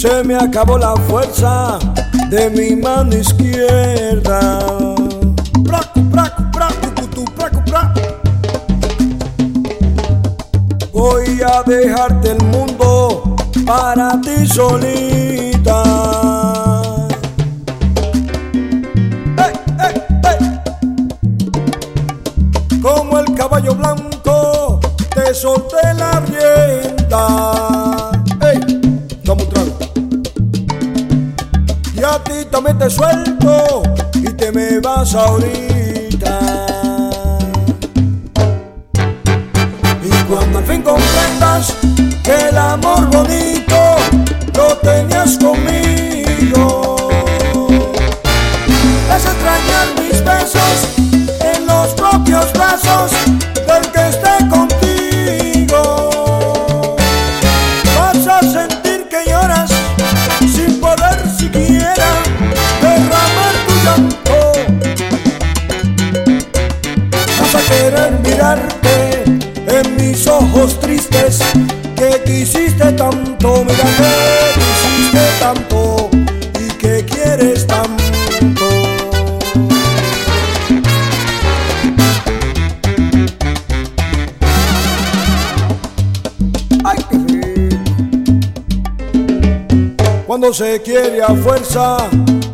Se me acabó la fuerza de mi mano izquierda. Voy a dejarte el mundo para ti solita. Como el caballo blanco, te solté la rienda. Y a ti también te suelto y te me vas ahorita. Y cuando al fin comprendas que el amor bonito lo tenías conmigo, querer mirarte en mis ojos tristes que quisiste tanto, mira que quisiste tanto y que quieres tanto. Ay, qué rico. Cuando se quiere a fuerza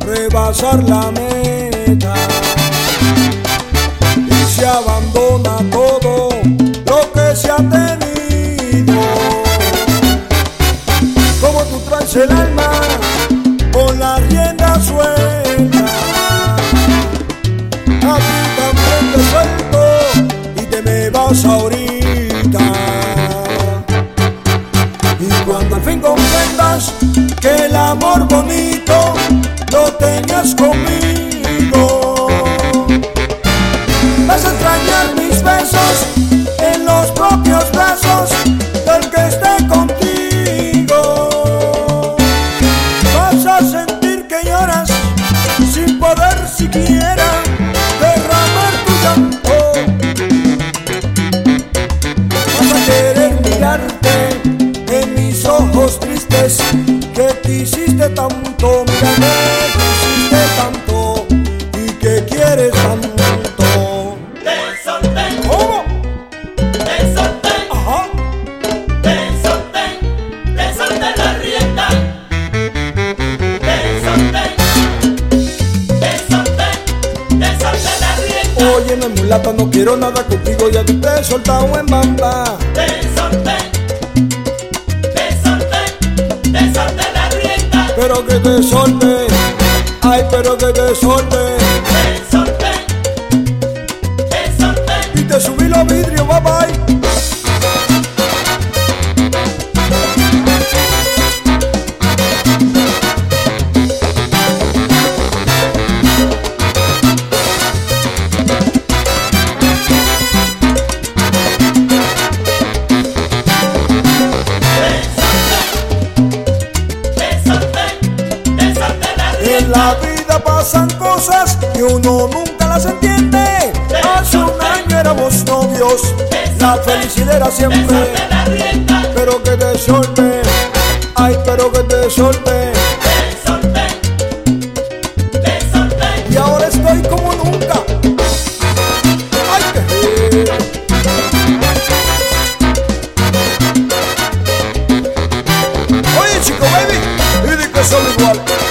rebasar la meta se abandona todo lo que se ha tenido. Como tú traes el alma con la rienda suelta, a ti también te suelto y te me vas ahorita. Y cuando al fin comprendas que el amor bonito lo tenías conmigo, extrañar mis besos en los propios brazos del que esté contigo. Vas a sentir que lloras sin poder siquiera derramar tu llanto. Vas a querer mirarte en mis ojos tristes que quisiste tanto, mira Oye, no mulata, no quiero nada contigo, ya tú te he soltado en banda. Te solté, te solté, te solté la rienda. Pero que te solte, ay, pero que te solte. Te solté, te solté. Y te subí los vidrios, que uno nunca las entiende. Hace un año éramos novios, la felicidad era siempre. Pero que te solté, ay, pero que te solté. Y ahora estoy como nunca. Ay, que Oye, chico, baby, y di que son iguales.